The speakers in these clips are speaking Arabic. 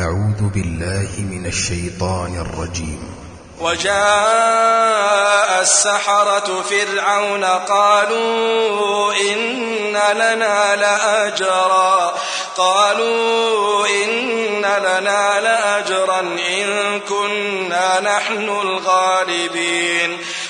أعوذ بالله من الشيطان الرجيم. وجاء السحرة فرعون قالوا إن لنا لأجرا. قالوا إن لنا لأجرا إن كنا نحن الغالبين.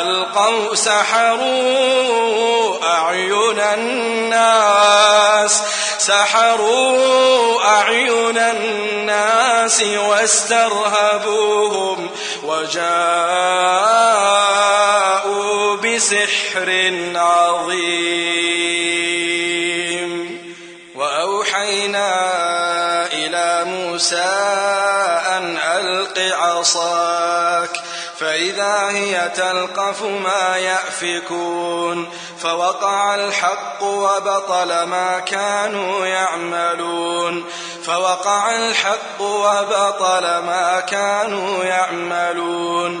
ألقوا سحروا أعين الناس سحروا أعين الناس واسترهبوهم وجاءوا بسحر عظيم. وأوحينا إلى موسى أن ألق عصاك فإذا هي تلقف ما يأفكون فوقع الحق وبطل ما كانوا يعملون فوقع الحق وبطل ما كانوا يعملون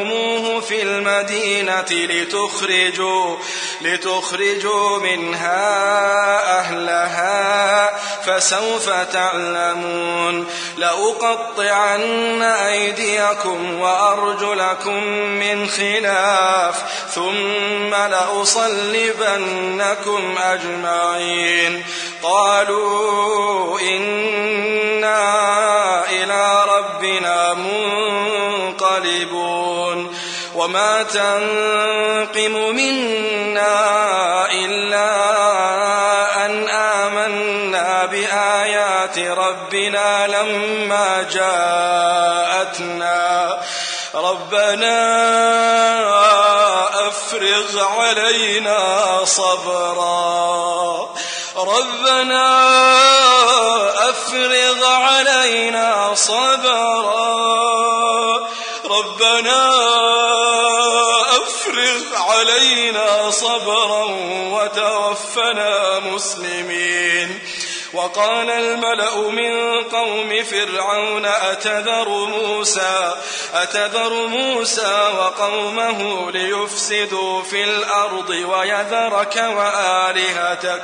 مكرتموه في المدينة لتخرجوا لتخرجوا منها أهلها فسوف تعلمون. لأقطعن أيديكم وأرجلكم من خلاف ثم لأصلبنكم أجمعين. قالوا إنا إلى ربنا منقلبون. وما تنقم منا إلا أن آمنا بآيات ربنا لما جاءتنا ربنا أفرغ علينا صبرا ربنا أفرغ علينا صبرا ربنا علينا صبرا وتوفنا مسلمين. وقال الملأ من قوم فرعون أتذر موسى أتذر موسى وقومه ليفسدوا في الأرض ويذرك وآلهتك.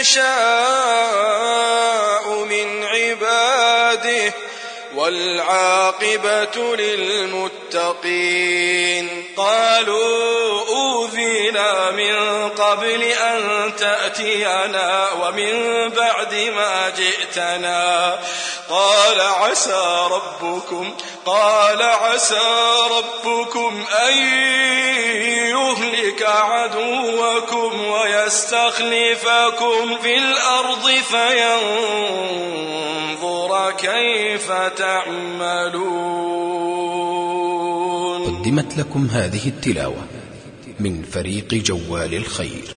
يشاء من عباده والعاقبة للمتقين. قالوا أوذينا من قبل أن تأتينا ومن بعد ما جئتنا. قال عسى ربكم قال عسى ربكم أن يهلك عدوكم ويستخلفكم في الأرض فينظر كيف تعملون. قدمت لكم هذه التلاوة. من فريق جوال الخير.